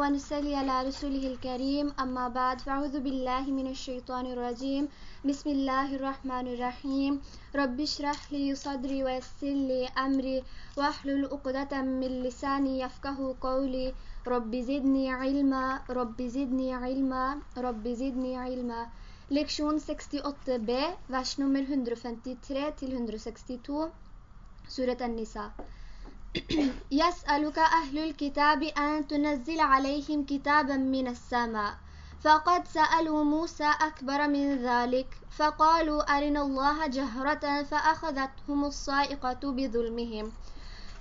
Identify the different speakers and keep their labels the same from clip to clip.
Speaker 1: ونسلي على رسوله الكريم. أما بعد فأعوذ بالله من الشيطان الرجيم. بسم الله الرحمن الرحيم. رب اشرح لي صدري ويسر لي أمري. واحلل عقدة من لساني يفقه قولي. رب زدني علما. رب زدني علما. رب زدني علما. Leksjon 68b, vers nummer 153 til 162, Surat An-Nisa. يسألك أهل الكتاب أن تنزل عليهم كتابا من السماء فقد سألوا موسى أكبر من ذلك فقالوا أرنا الله جهرة فأخذتهم الصائقة بظلمهم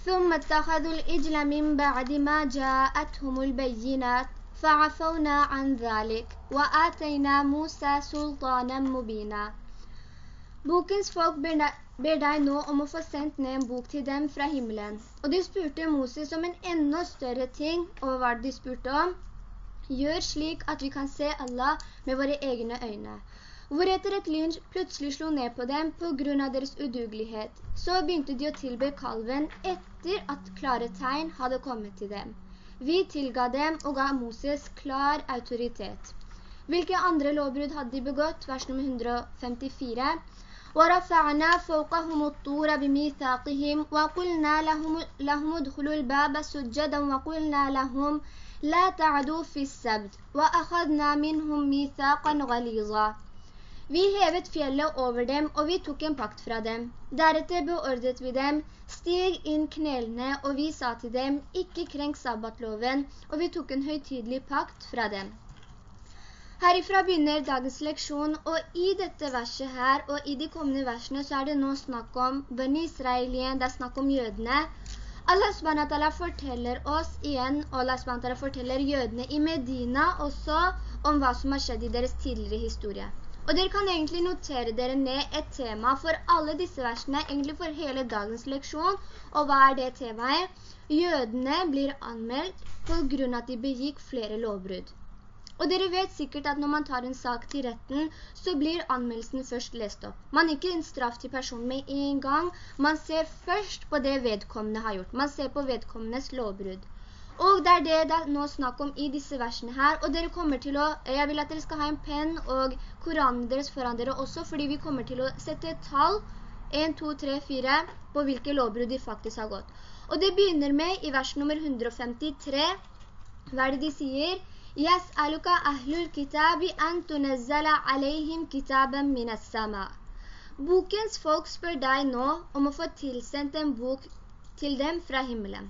Speaker 1: ثم اتخذوا الإجل من بعد ما جاءتهم البينات فعفونا عن ذلك وآتينا موسى سلطانا مبينا. Bokens folk ber deg nå om å få sendt ned en bok til dem fra himmelen. Og de spurte Moses om en enda større ting, og hva de spurte om? Gjør slik at vi kan se Allah med våre egne øyne. Hvoretter et lyn plutselig slo ned på dem på grunn av deres udugelighet. Så begynte de å tilbe kalven etter at klare tegn hadde kommet til dem. Vi tilga dem og ga Moses klar autoritet. Hvilke andre lovbrudd hadde de begått? Vers nummer 154. ورفعنا فوقهم الطور بميثاقهم وقلنا لهم, لهم ادخلوا الباب سجدا وقلنا لهم لا تعدوا في السبت وأخذنا منهم ميثاقا غليظا Vi hevet fjellet over dem, og vi tok en pakt fra dem. Deretter beordret vi dem, stig inn knelene, og vi sa til dem, ikke krenk sabbatloven, og vi tok en høytidelig pakt fra dem. Herifra begynner dagens leksjon, og i dette verset her, og i de kommende versene, så er det nå snakk om Bani Israelien, det er snakk om jødene. Allah SWT forteller oss igjen, og Allah SWT forteller jødene i Medina også, om hva som har skjedd i deres tidligere historie. Og dere kan egentlig notere dere ned et tema for alle disse versene, egentlig for hele dagens leksjon. Og hva er det temaet? Jødene blir anmeldt på grunn av at de begikk flere lovbrudd. Og dere vet sikkert at når man tar en sak til retten, så blir anmeldelsen først lest opp. Man ikke en straff til personen med en gang. Man ser først på det vedkommende har gjort. Man ser på vedkommendes lovbrudd. Og det er det det er nå snakk om i disse versene her. Og dere kommer til å, jeg vil at dere skal ha en penn og koranen deres foran dere også, fordi vi kommer til å sette et tall, 1, 2, 3, 4, på hvilke lovbrudd de faktisk har gått. Og det begynner med i vers nummer 153. Hva er det de sier? يسألك أهل الكتاب أن تنزل عليهم كتابا من السماء Bokens folk spør deg nå om å få tilsendt en bok til dem fra himmelen.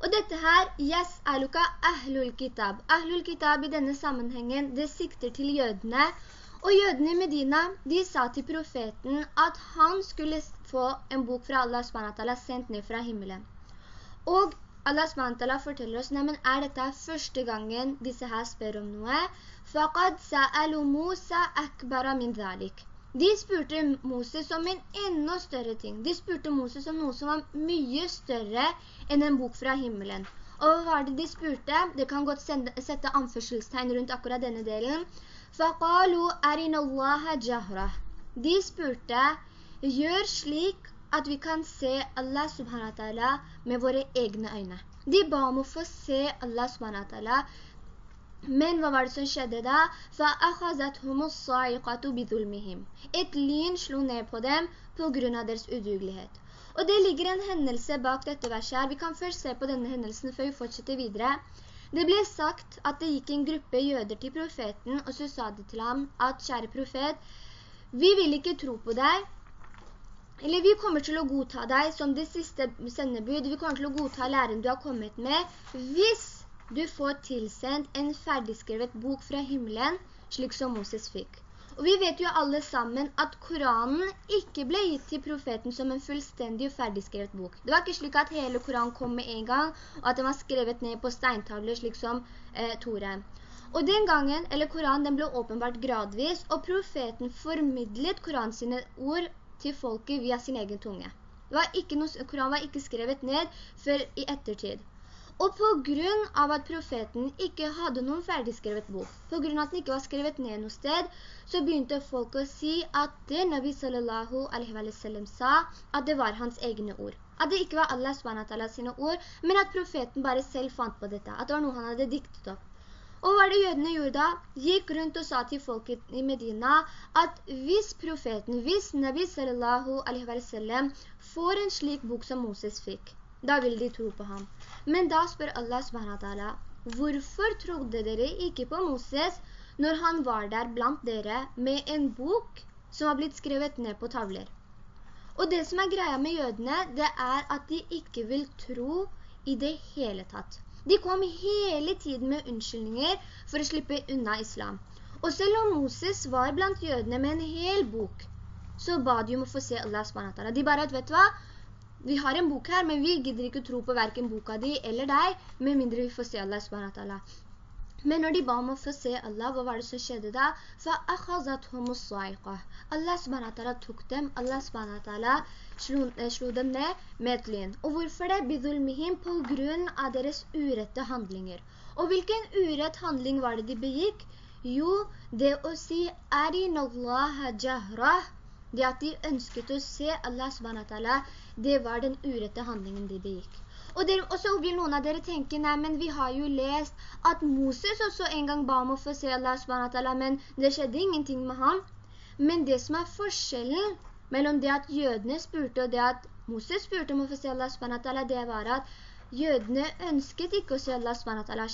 Speaker 1: Og dette her, yes, aluka ahlul kitab. Ahlul kitab i denne sammenhengen, det sikter til jødene. Og jødene i Medina, de sa til profeten at han skulle få en bok fra Allah SWT sendt ned fra himmelen. Og Allah SWT forteller oss, men er dette første gangen disse her spør om noe? فَقَدْ سَأَلُوا مُوسَى أَكْبَرَ مِنْ ذَلِكَ De spurte Moses om en enda større ting. De spurte Moses om noe som var mye større enn en bok fra himmelen. Og hva var det de spurte? Det kan godt sende, sette anførselstegn rundt akkurat denne delen. فَقَالُوا أَرِنَ اللَّهَ جَهْرَ De spurte, gjør slik at vi kan se Allah subhanahu wa ta'ala med våre egne øyne. De ba om å få se Allah subhanahu wa ta'ala, men hva var det som skjedde da? Et lyn slo ned på dem på grunn av deres udugelighet. Og det ligger en hendelse bak dette verset her. Vi kan først se på denne hendelsen før vi fortsetter videre. Det ble sagt at det gikk en gruppe jøder til profeten, og så sa det til ham at, kjære profet, vi vil ikke tro på deg, eller vi kommer til å godta deg som det siste sendebud, vi kommer til å godta læren du har kommet med, hvis du får tilsendt en ferdigskrevet bok fra himmelen, slik som Moses fikk. Og vi vet jo alle sammen at Koranen ikke ble gitt til profeten som en fullstendig og ferdigskrevet bok. Det var ikke slik at hele Koranen kom med en gang, og at den var skrevet ned på steintavler, slik som eh, Tore. Og den gangen, eller Koranen, den ble åpenbart gradvis, og profeten formidlet Koran sine ord til folket via sin egen tunge. Var noe, Koran var ikke skrevet ned før i ettertid. Og på grunn av at profeten ikke hadde noen ferdigskrevet bok, på grunn av at den ikke var skrevet ned noe sted, så begynte folk å si at det Nabi sallallahu alaihi wa sallam sa, at det var hans egne ord. At det ikke var Allah SWT sine ord, men at profeten bare selv fant på dette, at det var noe han hadde diktet opp. Og hva det jødene gjorde da? Gikk rundt og sa til folket i Medina at hvis profeten, hvis Nabi sallallahu alaihi wa sallam får en slik bok som Moses fikk, da vil de tro på ham. Men da spør Allah subhanahu hvorfor trodde dere ikke på Moses når han var der blant dere med en bok som har blitt skrevet ned på tavler? Og det som er greia med jødene, det er at de ikke vil tro i det hele tatt. De kom hele tiden med unnskyldninger for å slippe unna islam. Og selv om Moses var blant jødene med en hel bok, så ba de om å få se Allah SWT. De bare, at, vet du hva? Vi har en bok her, men vi gidder ikke tro på hverken boka di eller deg, med mindre vi får se Allah SWT. Men når de ba om å få se Allah, hva var det som skjedde da? Allah subhanahu tok dem, Allah subhanahu eh, slo dem ned med et lyn. Og hvorfor det? Bidhulmihim på grunn av deres urette handlinger. Og hvilken urett handling var det de begikk? Jo, det å si Arinallaha jahrah, det at de ønsket å se Allah subhanahu det var den urette handlingen de begikk. Og, dere, og, så vil noen av dere tenke, nei, men vi har jo lest at Moses også en gang ba om å få se Allah men det skjedde ingenting med ham. Men det som er forskjellen mellom det at jødene spurte og det at Moses spurte om å få se Allah det var at jødene ønsket ikke å se Allah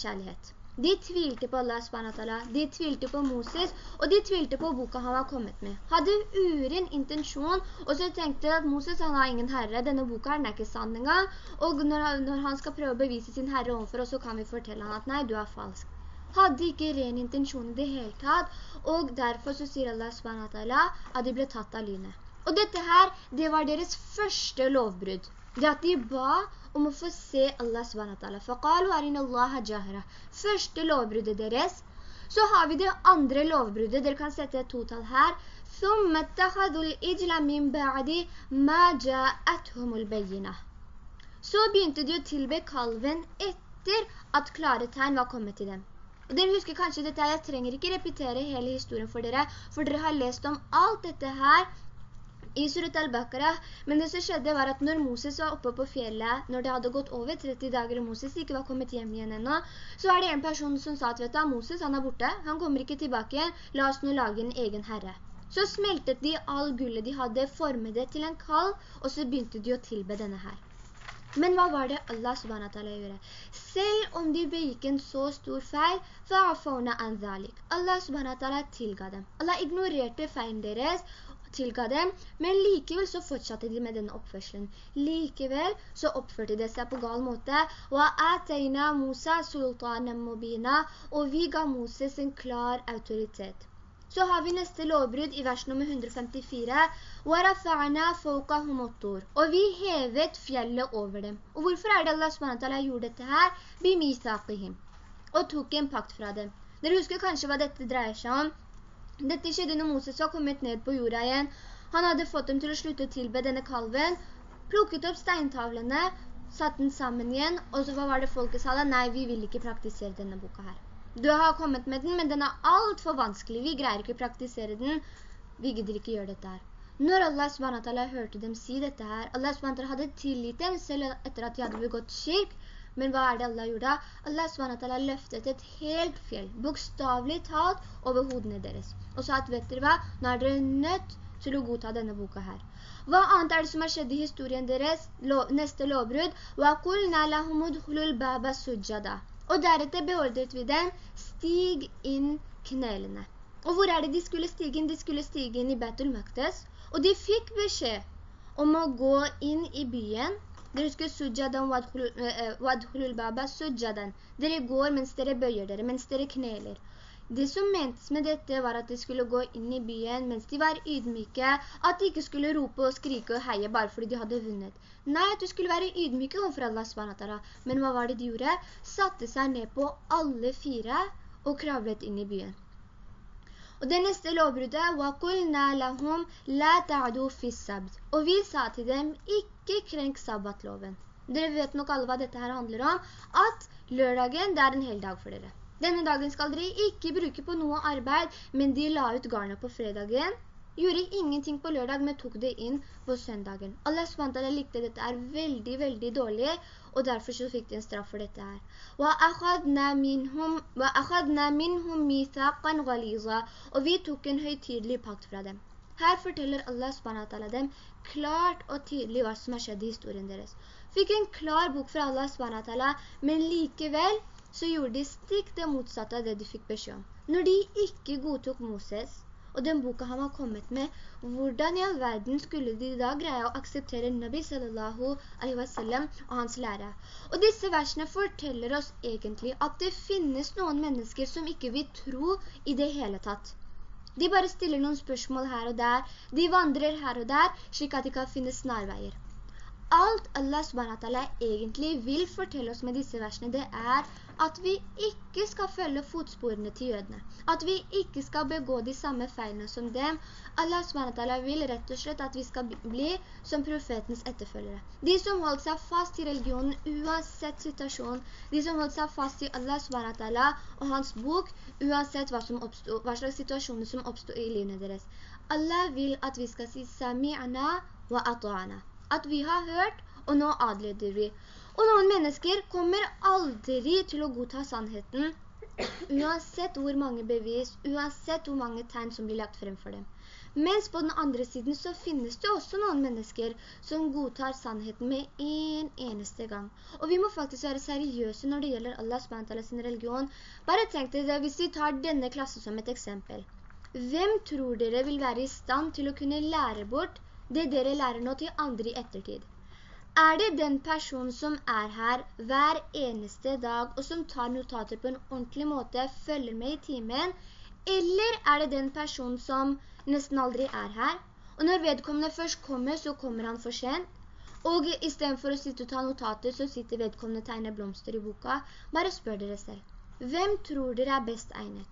Speaker 1: kjærlighet. De tvilte på Allah SWT, de tvilte på Moses, og de tvilte på boka han var kommet med. Hadde uren intensjon, og så tenkte at Moses han har ingen herre, denne boka er ikke sann engang, og når han, når han skal prøve å bevise sin herre overfor oss, så kan vi fortelle han at nei, du er falsk. Hadde ikke ren intensjon i det hele tatt, og derfor så sier Allah SWT at de ble tatt av lynet. Og dette her, det var deres første lovbrudd. Det at de ba om å få se Allah SWT. Første lovbruddet deres. Så har vi det andre lovbruddet. Dere kan sette et totall her. Så begynte de å tilbe kalven etter at klare tegn var kommet til dem. Og dere husker kanskje dette, jeg trenger ikke repetere hele historien for dere, for dere har lest om alt dette her i Surat al-Baqarah. Men det som skjedde var at når Moses var oppe på fjellet, når det hadde gått over 30 dager og Moses ikke var kommet hjem igjen ennå, så er det en person som sa at vet du, Moses han er borte, han kommer ikke tilbake igjen, la oss nå lage en egen herre. Så smeltet de all gullet de hadde, formet det til en kall, og så begynte de å tilbe denne her. Men hva var det Allah subhanahu gjorde? Selv om de begikk en så stor feil, Allah subhanahu tilga dem. Allah ignorerte feilen deres, tilga dem, men likevel så fortsatte de med denne oppførselen. Likevel så oppførte de seg på gal måte. Og vi ga Moses en klar autoritet. Så har vi neste lovbrudd i vers nummer 154. Og vi hevet fjellet over dem. Og hvorfor er det Allah SWT gjorde dette her? Og tok en pakt fra dem. Dere husker kanskje hva dette dreier seg om? Dette skjedde når Moses var kommet ned på jorda igjen. Han hadde fått dem til å slutte å tilbe denne kalven, plukket opp steintavlene, satt den sammen igjen, og så var det folket sa da, nei, vi vil ikke praktisere denne boka her. Du har kommet med den, men den er alt for vanskelig. Vi greier ikke å praktisere den. Vi gidder ikke gjøre dette her. Når Allah SWT hørte dem si dette her, Allah SWT hadde tillit dem selv etter at de hadde begått kirk, men hva er det Allah gjorde? Allah SWT løftet et helt fjell, bokstavlig talt, over hodene deres. Og sa at, vet dere hva? Nå er dere nødt til å godta denne boka her. Hva annet er det som har skjedd i historien deres? Lov, neste lovbrudd. Og deretter beordret vi dem, stig inn knelene. Og hvor er det de skulle stige inn? De skulle stige inn i Betul Maktes. Og de fikk beskjed om å gå inn i byen dere husker sujjadan wadhulul eh, baba sujjadan. Dere går mens dere bøyer dere, mens dere kneler. Det som mentes med dette var at de skulle gå inn i byen mens de var ydmyke, at de ikke skulle rope og skrike og heie bare fordi de hadde vunnet. Nei, at de skulle være ydmyke overfor Allah SWT. Men hva var det de gjorde? Satte seg ned på alle fire og kravlet inn i byen. Og det neste lovbruddet, وَقُلْنَا لَهُمْ لَا تَعْدُوا فِي السَّبْدِ Og vi sa til dem, ikke ikke krenk sabbatloven. Dere vet nok alle hva dette her handler om, at lørdagen det er en hel dag for dere. Denne dagen skal dere ikke bruke på noe arbeid, men de la ut garnet på fredagen, gjorde ingenting på lørdag, men tok det inn på søndagen. Allah jeg likte dette er veldig, veldig dårlig, og derfor så fikk de en straff for dette her. Og vi tok en høytidlig pakt fra dem. Her forteller Allah SWT dem klart og tydelig hva som har skjedd i historien deres. Fikk en klar bok fra Allah SWT, men likevel så gjorde de stikk det motsatte av det de fikk beskjed om. Når de ikke godtok Moses, og den boka han har kommet med, hvordan i all verden skulle de da greie å akseptere Nabi sallallahu alaihi wasallam og hans lære? Og disse versene forteller oss egentlig at det finnes noen mennesker som ikke vil tro i det hele tatt. De bare stiller noen spørsmål her og der, de vandrer her og der, slik at de kan finne snarveier. Alt Allah egentlig vil fortelle oss med disse versene, det er at vi ikke skal følge fotsporene til jødene. At vi ikke skal begå de samme feilene som dem. Allah SWT vil rett og slett at vi skal bli som profetens etterfølgere. De som holdt seg fast i religionen uansett situasjon, de som holdt seg fast i Allah SWT og hans bok, uansett hva, oppstod, hva slags situasjoner som oppstod i livene deres. Allah vil at vi skal si «Sami'ana wa at'ana. At vi har hørt, og nå adlyder vi. Og noen mennesker kommer aldri til å godta sannheten, uansett hvor mange bevis, uansett hvor mange tegn som blir lagt frem for dem. Mens på den andre siden så finnes det også noen mennesker som godtar sannheten med en eneste gang. Og vi må faktisk være seriøse når det gjelder Allah SWT sin religion. Bare tenk dere det, hvis vi tar denne klassen som et eksempel. Hvem tror dere vil være i stand til å kunne lære bort det dere lærer nå til andre i ettertid? Er det den personen som er her hver eneste dag, og som tar notater på en ordentlig måte, følger med i timen, eller er det den personen som nesten aldri er her? Og når vedkommende først kommer, så kommer han for sent. Og i stedet for å sitte og ta notater, så sitter vedkommende og tegner blomster i boka. Bare spør dere selv. Hvem tror dere er best egnet?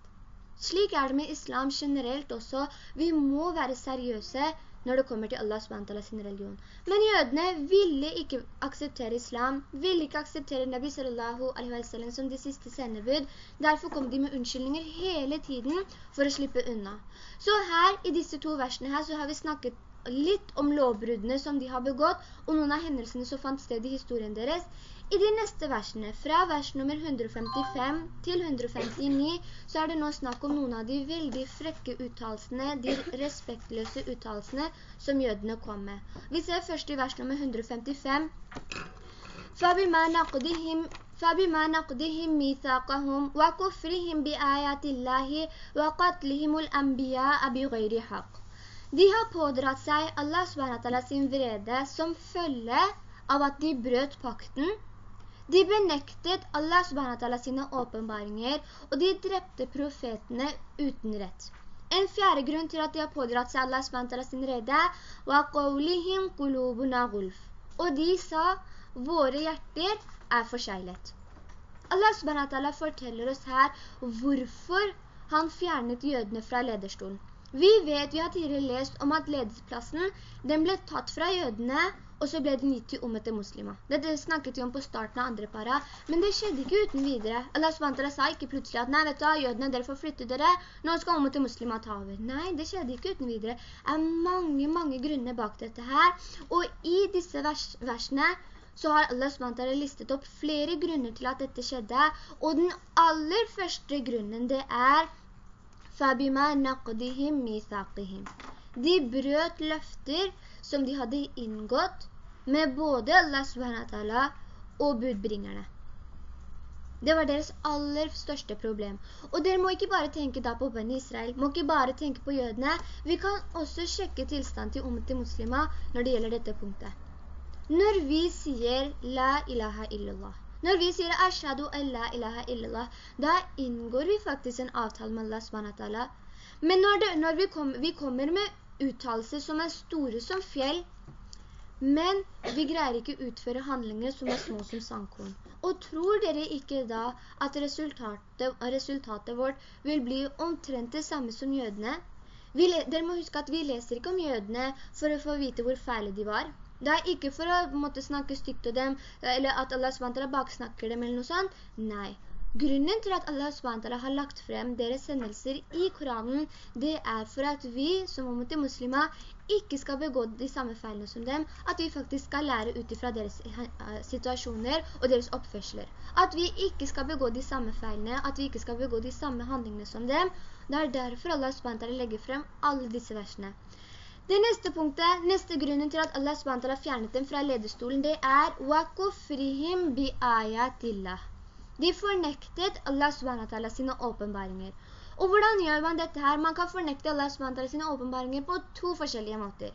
Speaker 1: Slik er det med islam generelt også. Vi må være seriøse når det kommer til Allah SWT sin religion. Men jødene ville ikke akseptere islam, ville ikke akseptere Nabi sallallahu alaihi wa sallam som de siste sendebud. Derfor kom de med unnskyldninger hele tiden for å slippe unna. Så her, i disse to versene her, så har vi snakket litt om lovbruddene som de har begått, og noen av hendelsene som fant sted i historien deres. I de neste versene, fra vers nummer 155 til 159, så er det nå snakk om noen av de veldig frekke uttalelsene, de respektløse uttalelsene som jødene kom med. Vi ser først i vers nummer 155. فَبِمَا نَقْدِهِمْ فبما نقضهم ميثاقهم وكفرهم بآيات الله وقتلهم الأنبياء بغير حق. De har pådratt seg Allah SWT sin vrede som følge av at de brøt pakten de benektet Allah subhanahu sine åpenbaringer, og de drepte profetene uten rett. En fjerde grunn til at de har pådratt seg Allah subhanahu sin rede, var qawlihim qulubuna gulf. Og de sa, våre hjerter er forseglet. Allah subhanahu forteller oss her hvorfor han fjernet jødene fra lederstolen. Vi vet, vi har tidligere lest om at ledesplassen, den ble tatt fra jødene og så ble den gitt til om etter muslimer. Dette snakket vi om på starten av andre para, men det skjedde ikke uten videre. Allah SWT sa ikke plutselig at nei, vet du, jødene, dere får flytte dere, nå skal om etter muslimer ta over. Nei, det skjedde ikke uten videre. Det er mange, mange grunner bak dette her, og i disse vers versene så har Allah SWT listet opp flere grunner til at dette skjedde, og den aller første grunnen det er. De brøt løfter som de hadde inngått med både Allah subhanahu og budbringerne. Det var deres aller største problem. Og dere må ikke bare tenke da på Ben Israel, må ikke bare tenke på jødene. Vi kan også sjekke tilstand til ummet til muslimer når det gjelder dette punktet. Når vi sier «La ilaha illallah», når vi sier «Ashadu Allah, ilaha illallah», da inngår vi faktisk en avtale med Allah subhanahu Men når, det, når vi, kom, vi kommer med uttalelser som er store som fjell, men vi greier ikke utføre handlinger som er små som sandkorn. Og tror dere ikke da at resultatet, resultatet vårt vil bli omtrent det samme som jødene? Vi, dere må huske at vi leser ikke om jødene for å få vite hvor feile de var. Det er ikke for å måtte snakke stygt til dem, eller at Allah SWT baksnakker dem eller noe sånt. Nei, Grunnen til at Allah SWT har lagt frem deres sendelser i Koranen, det er for at vi som omvendt muslimer ikke skal begå de samme feilene som dem, at vi faktisk skal lære ut fra deres eh, situasjoner og deres oppførsler. At vi ikke skal begå de samme feilene, at vi ikke skal begå de samme handlingene som dem. Det er derfor Allah SWT legger frem alle disse versene. Det neste punktet, neste grunnen til at Allah SWT fjernet dem fra ledestolen, det er «Wakufrihim biayatillah». De fornektet Allah SWT sine åpenbaringer. Og hvordan gjør man dette her? Man kan fornekte Allah SWT sine åpenbaringer på to forskjellige måter.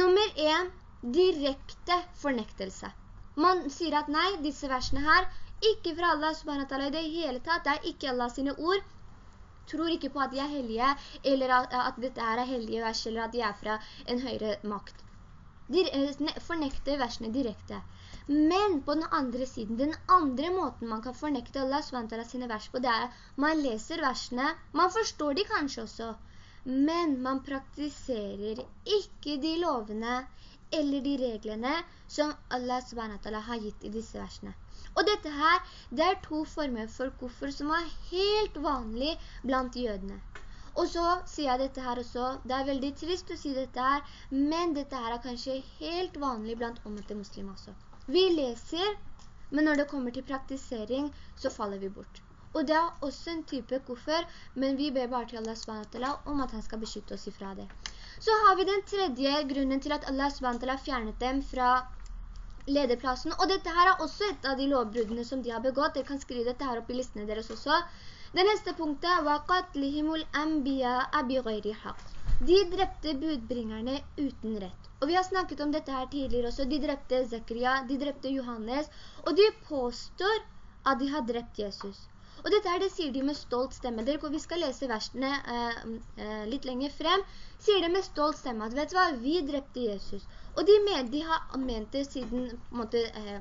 Speaker 1: Nummer 1, direkte fornektelse. Man sier at nei, disse versene her, ikke fra Allah SWT i det hele tatt, det er ikke Allah sine ord, tror ikke på at de er hellige, eller at, at dette er hellige vers, eller at de er fra en høyere makt. De eh, fornekter versene direkte. Men på den andre siden, den andre måten man kan fornekte Allah SWT sine vers på, det er man leser versene, man forstår de kanskje også, men man praktiserer ikke de lovene eller de reglene som Allah SWT har gitt i disse versene. Og dette her, det er to former for koffer som er helt vanlig blant jødene. Og så sier jeg dette her også, det er veldig trist å si dette her, men dette her er kanskje helt vanlig blant omvendte muslimer også. Vi leser, men når det kommer til praktisering, så faller vi bort. Og det er også en type koffer, men vi ber bare til Allah SWT om at han skal beskytte oss ifra det. Så har vi den tredje grunnen til at Allah SWT fjernet dem fra lederplassen. Og dette her er også et av de lovbruddene som de har begått. Dere kan skrive dette her opp i listene deres også. Det neste punktet var «Qatlihimul anbiya bi ghayri haqq». De drepte budbringerne uten rett. Og vi har snakket om dette her tidligere også. De drepte Zekaria, de drepte Johannes, og de påstår at de har drept Jesus. Og dette her, det sier de med stolt stemme. Dere, vi skal lese versene eh, eh, litt lenger frem. Sier de med stolt stemme at, vet du hva, vi drepte Jesus. Og de, med, de har ment siden, måte, eh,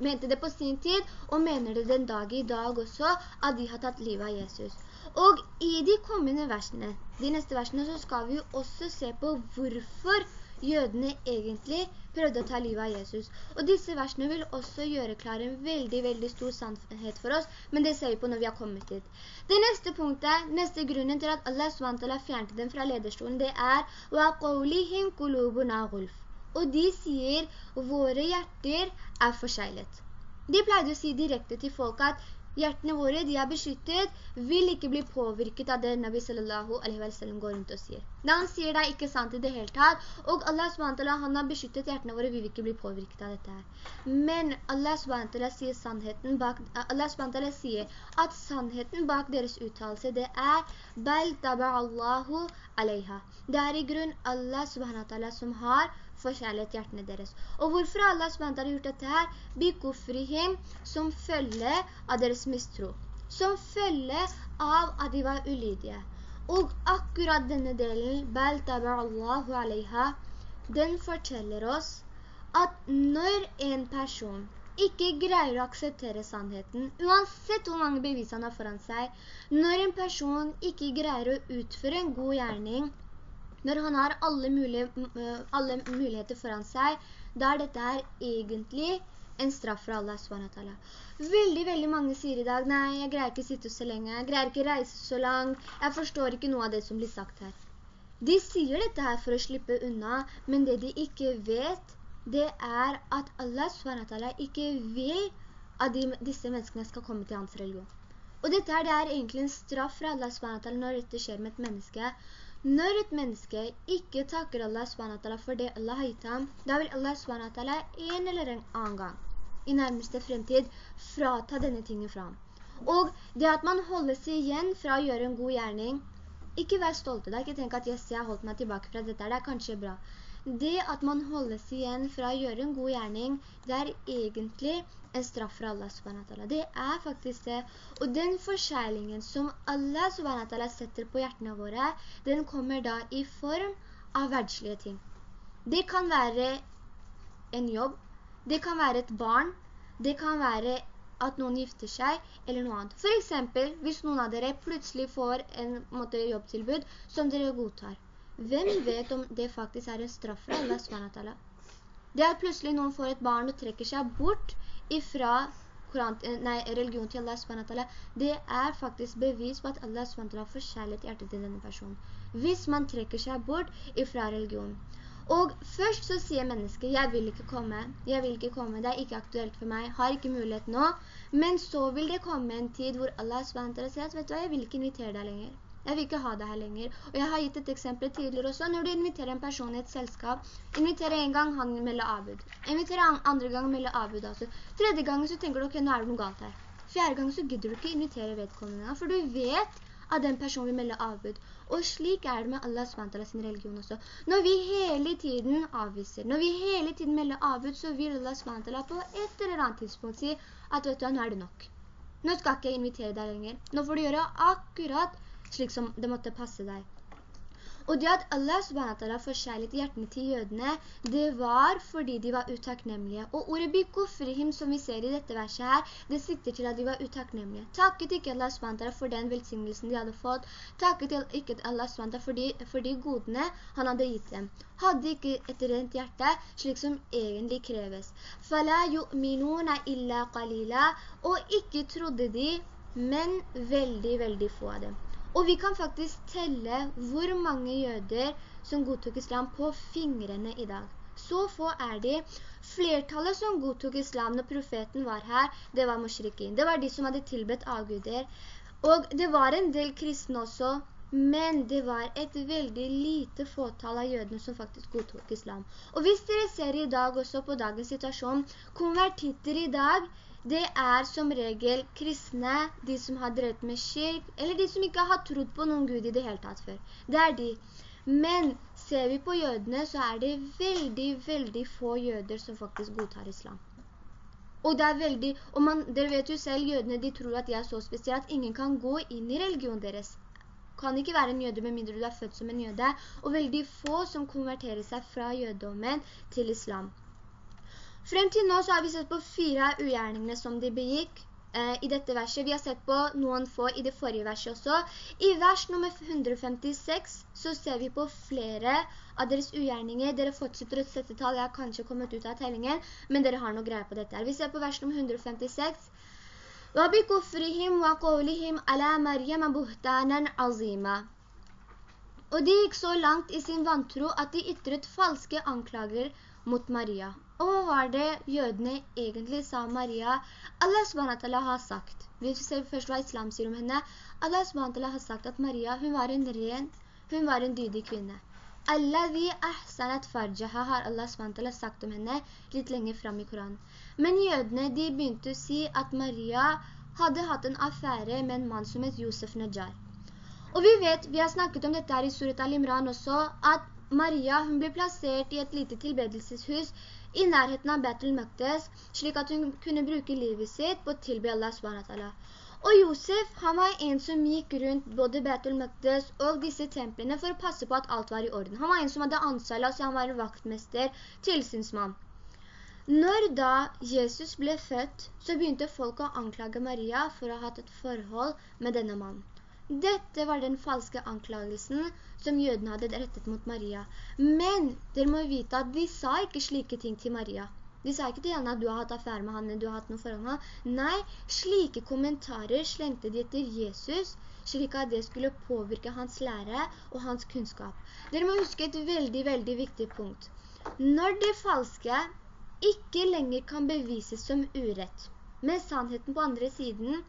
Speaker 1: mente det på sin tid, og mener det den dag i dag også, at de har tatt livet av Jesus. Og i de kommende versene, de neste versene, så skal vi også se på hvorfor jødene egentlig prøvde å ta livet av Jesus. Og disse versene vil også gjøre klar en veldig, veldig stor sannhet for oss, men det ser vi på når vi har kommet dit. Det neste punktet, neste grunnen til at Allah SWT fjernte dem fra lederstolen, det er وَقَوْلِهِمْ قُلُوبُنَا غُلْف. Og de sier, våre hjerter er forseglet. De pleide å si direkte til folk at Hjertene våre, de er beskyttet, vil ikke bli påvirket av det Nabi sallallahu alaihi wa sallam går rundt og sier. Da han sier det er ikke sant i det hele tatt, og Allah SWT, han har beskyttet hjertene våre, vi vil ikke bli påvirket av dette her. Men Allah SWT sier sannheten bak, Allah SWT sier at sannheten bak deres uttalelse, det er «Bal taba'allahu alaiha». Det er i grunn Allah SWT som har forkjærlighet hjertene deres. Og hvorfor Allah SWT har gjort dette her? Bikufrihim, som følge av deres mistro. Som følge av at de var ulydige. Og akkurat denne delen, Bal Allahu alaiha, den forteller oss at når en person ikke greier å akseptere sannheten, uansett hvor mange bevis han har foran seg, når en person ikke greier å utføre en god gjerning, når han har alle, mulige, alle muligheter foran seg, da er dette her egentlig en straff fra Allah SWT. Veldig, veldig mange sier i dag, nei, jeg greier ikke sitte så lenge, jeg greier ikke reise så langt, jeg forstår ikke noe av det som blir sagt her. De sier dette her for å slippe unna, men det de ikke vet, det er at Allah SWT ikke vil at de, disse menneskene skal komme til hans religion. Og dette her, det er egentlig en straff fra Allah SWT når dette skjer med et menneske, når et menneske ikke takker Allah SWT for det Allah har gitt ham, da vil Allah SWT en eller en annen gang i nærmeste fremtid frata denne tingen fra ham. Og det at man holder seg igjen fra å gjøre en god gjerning, ikke vær stolte, da ikke tenk at yes, jeg har holdt meg tilbake fra dette, det er kanskje bra. Det at man holder seg igjen fra å gjøre en god gjerning, det er egentlig en straff fra Allah SWT. Det er faktisk det. Og den forskjellingen som Allah SWT setter på hjertene våre, den kommer da i form av verdslige ting. Det kan være en jobb, det kan være et barn, det kan være at noen gifter seg, eller noe annet. For eksempel, hvis noen av dere plutselig får en måte, jobbtilbud som dere godtar. Hvem vet om det faktisk er en straff fra Allah SWT? Det er plutselig noen får et barn og trekker seg bort ifra Koran, eh, nei, religion til Allah SWT, det er faktisk bevis på at Allah SWT har forskjellet hjertet til denne personen. Hvis man trekker seg bort ifra religion. Og først så sier mennesket, jeg vil ikke komme, jeg vil ikke komme, det er ikke aktuelt for meg, har ikke mulighet nå. Men så vil det komme en tid hvor Allah SWT sier at, vet du hva, jeg vil ikke invitere deg lenger. Jeg vil ikke ha det her lenger. Og jeg har gitt et eksempel tidligere også. Når du inviterer en person i et selskap, inviterer en gang han melder avbud. Inviterer andre gang melder avbud altså. Tredje gang så tenker du, ok, nå er det noe galt her. Fjerde gang så gidder du ikke invitere vedkommende, for du vet at den personen vil melde avbud. Og slik er det med Allah SWT sin religion også. Når vi hele tiden avviser, når vi hele tiden melder avbud, så vil Allah SWT på et eller annet tidspunkt si at vet du, nå er det nok. Nå skal ikke jeg invitere deg lenger. Nå får du gjøre akkurat slik som det måtte passe deg. Og det at Allah subhanahu forskjellet hjertene til jødene, det var fordi de var utakknemlige. Og ordet bikufrihim som vi ser i dette verset her, det sikter til at de var utakknemlige. Takket ikke Allah subhanahu for den velsignelsen de hadde fått. Takket ikke Allah subhanahu for, de, for de godene han hadde gitt dem. Hadde ikke et rent hjerte, slik som egentlig kreves. «Fala yu'minuna illa qalila», og ikke trodde de, men veldig, veldig få av dem. Og vi kan faktisk telle hvor mange jøder som godtok islam på fingrene i dag. Så få er de. Flertallet som godtok islam når profeten var her, det var moshrikin. Det var de som hadde tilbedt avguder. Og det var en del kristne også, men det var et veldig lite fåtall av jødene som faktisk godtok islam. Og hvis dere ser i dag også på dagens situasjon, konvertitter i dag, det er som regel kristne, de som har drevet med kirk, eller de som ikke har trodd på noen Gud i det hele tatt før. Det er de. Men ser vi på jødene, så er det veldig, veldig få jøder som faktisk godtar islam. Og det er veldig, og man, dere vet jo selv, jødene de tror at de er så spesielle at ingen kan gå inn i religion deres. Kan ikke være en jøde med mindre du er født som en jøde, og veldig få som konverterer seg fra jødommen til islam. Frem til nå så har vi sett på fire av ugjerningene som de begikk eh, i dette verset. Vi har sett på noen få i det forrige verset også. I vers nummer 156 så ser vi på flere av deres ugjerninger. Dere fortsetter å sette tall, jeg har kanskje kommet ut av tellingen, men dere har noe greie på dette her. Vi ser på vers nummer 156. وَبِكُفْرِهِمْ وَقَوْلِهِمْ عَلَى مَرْيَمَ بُهْتَانًا عَظِيمًا Og de gikk så langt i sin vantro at de ytret falske anklager mot Maria. Og hva var det jødene egentlig sa Maria? Allah SWT har sagt, vi ser først hva islam sier om henne, Allah SWT har sagt at Maria, hun var en ren, hun var en dydig kvinne. Allavi ahsanat farjaha har Allah SWT sagt om henne litt lenger frem i Koranen. Men jødene, de begynte å si at Maria hadde hatt en affære med en mann som het Josef Najjar. Og vi vet, vi har snakket om dette her i Surat al-Imran også, at Maria, hun ble plassert i et lite tilbedelseshus i nærheten av Betel Møktes, slik at hun kunne bruke livet sitt på å tilbe Allah SWT. Og Josef, han var en som gikk rundt både Betel Møktes og disse templene for å passe på at alt var i orden. Han var en som hadde ansvar, altså han var en vaktmester, tilsynsmann. Når da Jesus ble født, så begynte folk å anklage Maria for å ha hatt et forhold med denne mannen. Dette var den falske anklagelsen som jødene hadde rettet mot Maria. Men dere må vite at de sa ikke slike ting til Maria. De sa ikke til henne at du har hatt affære med henne, du har hatt noe forhold han. Nei, slike kommentarer slengte de etter Jesus, slik at det skulle påvirke hans lære og hans kunnskap. Dere må huske et veldig, veldig viktig punkt. Når det falske ikke lenger kan bevises som urett, med sannheten på andre siden,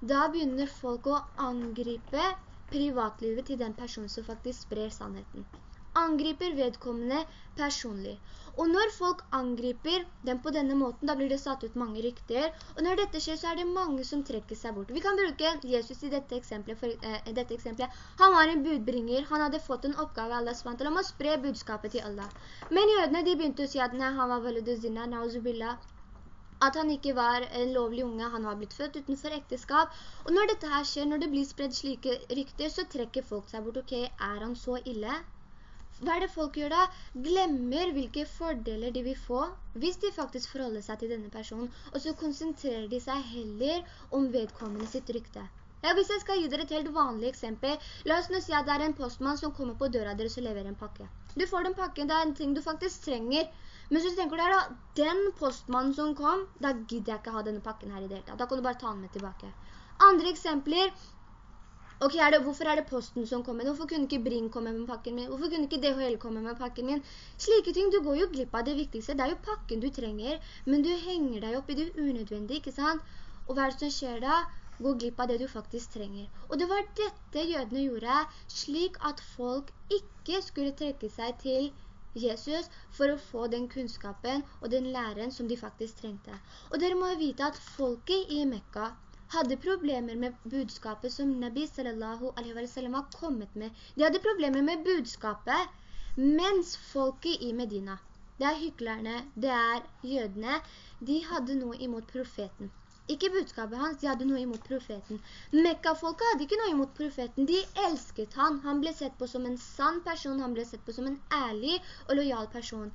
Speaker 1: da begynner folk å angripe privatlivet til den personen som faktisk sprer sannheten. Angriper vedkommende personlig. Og når folk angriper dem på denne måten, da blir det satt ut mange rykter. Og når dette skjer, så er det mange som trekker seg bort. Vi kan bruke Jesus i dette eksempelet. For, eh, dette eksempelet. Han var en budbringer. Han hadde fått en oppgave av Allah SWT om å spre budskapet til Allah. Men jødene, de begynte å si at han var veldig nauzubillah at han ikke var en lovlig unge, han var blitt født utenfor ekteskap. Og når dette her skjer, når det blir spredt slike rykter, så trekker folk seg bort. Ok, er han så ille? Hva er det folk gjør da? Glemmer hvilke fordeler de vil få hvis de faktisk forholder seg til denne personen, og så konsentrerer de seg heller om vedkommende sitt rykte. Ja, hvis jeg skal gi dere et helt vanlig eksempel, la oss nå si at det er en postmann som kommer på døra deres og leverer en pakke. Du får den pakken, det er en ting du faktisk trenger. Men så tenker du her da, den postmannen som kom, da gidder jeg ikke ha denne pakken her i det hele tatt. Da kan du bare ta den med tilbake. Andre eksempler, Ok, er det, hvorfor er det posten som kommer? Hvorfor kunne ikke Bring komme med pakken min? Hvorfor kunne ikke DHL komme med pakken min? Slike ting, du går jo glipp av det viktigste. Det er jo pakken du trenger, men du henger deg opp i det unødvendige, ikke sant? Og hva er det som skjer da? Gå glipp av det du faktisk trenger. Og det var dette jødene gjorde, slik at folk ikke skulle trekke seg til Jesus for å få den kunnskapen og den læren som de faktisk trengte. Og dere må vite at folket i Mekka, hadde problemer med budskapet som Nabi sallallahu alaihi wa sallam har kommet med. De hadde problemer med budskapet, mens folket i Medina, det er hyklerne, det er jødene, de hadde noe imot profeten. Ikke budskapet hans, de hadde noe imot profeten. Mekka-folket hadde ikke noe imot profeten. De elsket han. Han ble sett på som en sann person. Han ble sett på som en ærlig og lojal person.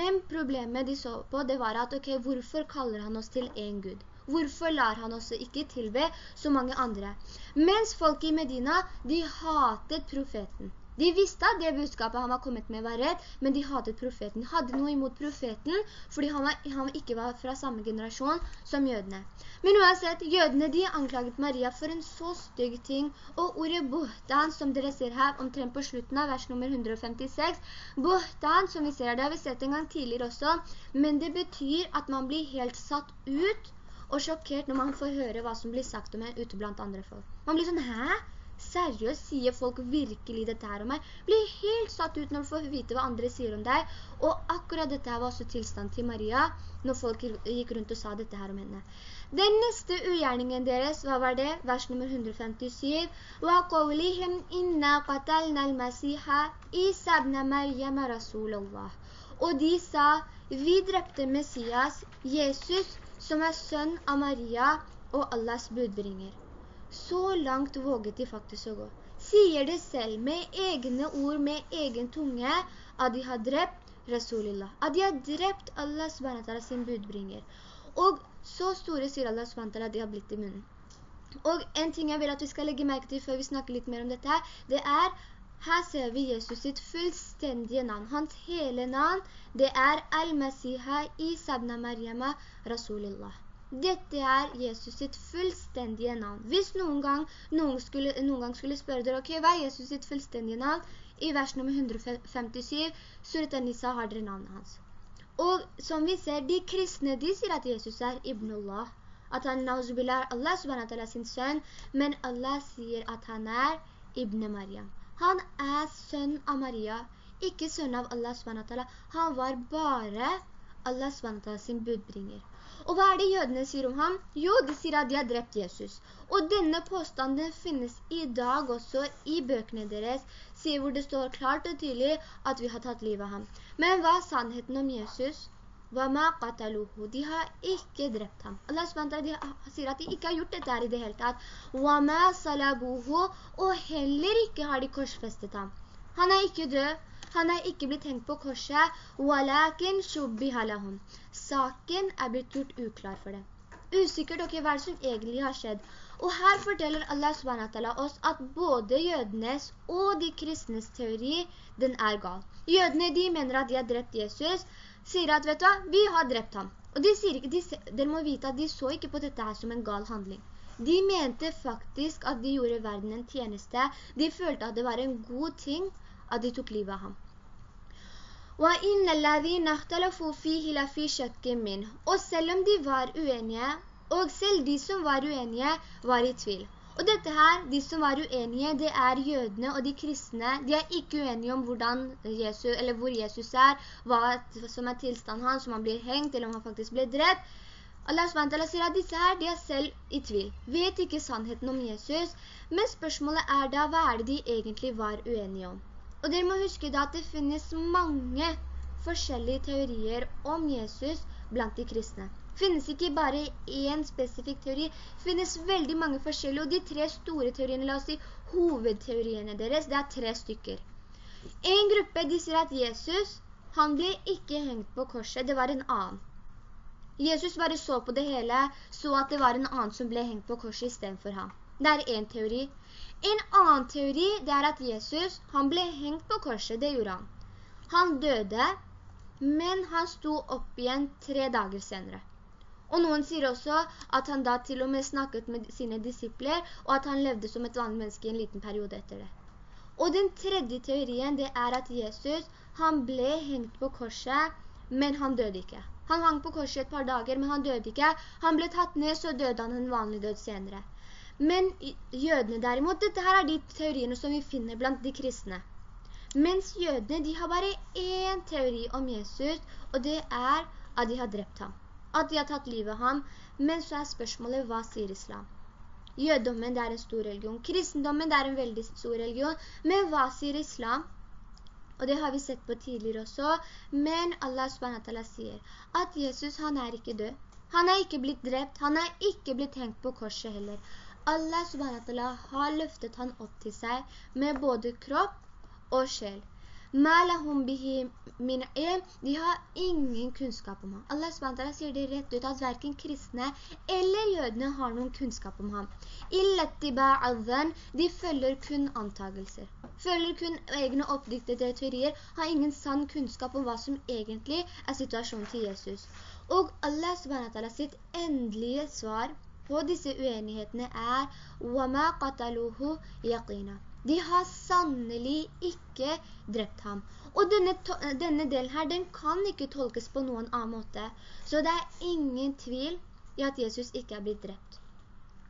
Speaker 1: Men problemet de så på, det var at, ok, hvorfor kaller han oss til en Gud? Hvorfor lar han også ikke tilbe så mange andre? Mens folk i Medina, de hatet profeten. De visste at det budskapet han var kommet med var rett, men de hatet profeten. De hadde noe imot profeten, fordi han, var, han ikke var fra samme generasjon som jødene. Men uansett, jødene de anklaget Maria for en så stygg ting, og ordet bohtan, som dere ser her, omtrent på slutten av vers nummer 156, bohtan, som vi ser her, det har vi sett en gang tidligere også, men det betyr at man blir helt satt ut og sjokkert når man får høre hva som blir sagt om en ute blant andre folk. Man blir sånn, hæ? Seriøst, sier folk virkelig dette her om meg? Blir helt satt ut når du får vite hva andre sier om deg. Og akkurat dette her var også tilstand til Maria, når folk gikk rundt og sa dette her om henne. Den neste ugjerningen deres, hva var det? Vers nummer 157. «Wa qawlihim inna qatalna al-masiha Isa ibn Maryam Rasulallah». Og de sa, vi drepte Messias, Jesus, som er sønn av Maria og Allahs budbringer. Så langt våget de faktisk å gå. Sier det selv med egne ord, med egen tunge, at de har drept Rasulullah. At de har drept Allah SWT sin budbringer. Og så store sier Allah SWT at de har blitt i munnen. Og en ting jeg vil at vi skal legge merke til før vi snakker litt mer om dette, det er her ser vi Jesus sitt fullstendige navn. Hans hele navn, det er Al-Masiha Isabna Maryama Rasulillah. Dette er Jesus sitt fullstendige navn. Hvis noen gang noen, skulle, noen gang skulle spørre dere, ok, hva er Jesus sitt fullstendige navn? I vers nummer 157, Surat An-Nisa har dere navnet hans. Og som vi ser, de kristne, de sier at Jesus er Ibn Allah. At han er Allah subhanahu sin sønn, men Allah sier at han er Ibn Maryam. Han er sønn av Maria, ikke sønn av Allah SWT. Han var bare Allah SWT sin budbringer. Og hva er det jødene sier om ham? Jo, de sier at de har drept Jesus. Og denne påstanden finnes i dag også i bøkene deres, sier hvor det står klart og tydelig at vi har tatt livet av ham. Men hva er sannheten om Jesus? De har ikke drept ham. Allah SWT sier at de ikke har gjort dette her i det hele tatt. Og heller ikke har de korsfestet ham. Han er ikke død. Han er ikke blitt tenkt på korset. Saken er blitt gjort uklar for det. Usikkert ok hva som egentlig har skjedd. Og her forteller Allah SWT oss at både jødenes og de kristnes teori, den er gal. Jødene, de mener at de har drept Jesus, sier at, vet du vi har drept ham. Og de sier ikke, de, dere må vite at de så ikke på dette her som en gal handling. De mente faktisk at de gjorde verden en tjeneste. De følte at det var en god ting at de tok livet av ham. Og selv om de var uenige, og selv de som var uenige, var i tvil. Og dette her, de som var uenige, det er jødene og de kristne. De er ikke uenige om hvordan Jesus, eller hvor Jesus er, hva som er tilstand hans, om han blir hengt, eller om han faktisk blir drept. Allah SWT sier at disse her, de er selv i tvil. Vet ikke sannheten om Jesus, men spørsmålet er da, hva er det de egentlig var uenige om? Og dere må huske da at det finnes mange forskjellige teorier om Jesus blant de kristne finnes ikke bare en spesifikk teori, finnes veldig mange forskjellige, og de tre store teoriene, la oss si, hovedteoriene deres, det er tre stykker. En gruppe, de sier at Jesus, han ble ikke hengt på korset, det var en annen. Jesus bare så på det hele, så at det var en annen som ble hengt på korset i stedet for ham. Det er en teori. En annen teori, det er at Jesus, han ble hengt på korset, det gjorde han. Han døde, men han sto opp igjen tre dager senere. Og noen sier også at han da til og med snakket med sine disipler, og at han levde som et vanlig menneske i en liten periode etter det. Og den tredje teorien, det er at Jesus, han ble hengt på korset, men han døde ikke. Han hang på korset et par dager, men han døde ikke. Han ble tatt ned, så døde han en vanlig død senere. Men jødene derimot, dette her er de teoriene som vi finner blant de kristne. Mens jødene, de har bare én teori om Jesus, og det er at de har drept ham at de har tatt livet av ham, men så er spørsmålet, hva sier islam? Jødommen, det er en stor religion. Kristendommen, det er en veldig stor religion. Men hva sier islam? Og det har vi sett på tidligere også. Men Allah SWT sier at Jesus, han er ikke død. Han er ikke blitt drept. Han er ikke blitt hengt på korset heller. Allah SWT har løftet han opp til seg med både kropp og sjel De har ingen kunnskap om ham. Allah SWT sier det rett ut at hverken kristne eller jødene har noen kunnskap om ham. De følger kun antagelser. Følger kun egne oppdiktede teorier, har ingen sann kunnskap om hva som egentlig er situasjonen til Jesus. Og Allah SWT sitt endelige svar på disse uenighetene er «Wama qataluhu yaqina». De har sannelig ikke drept ham. Og denne, denne, delen her, den kan ikke tolkes på noen annen måte. Så det er ingen tvil i at Jesus ikke er blitt drept.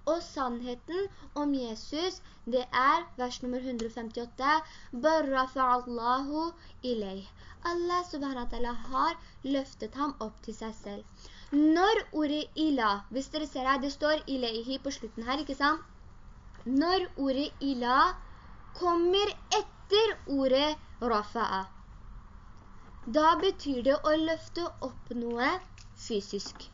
Speaker 1: Og sannheten om Jesus, det er vers nummer 158, «Barrafa'allahu ilayh». Allah subhanahu wa har løftet ham opp til seg selv. Når ordet ila, hvis dere ser her, det står ilaihi på slutten her, ikke sant? Når ordet ila kommer etter ordet rafa'a. Da betyr det å løfte opp noe fysisk.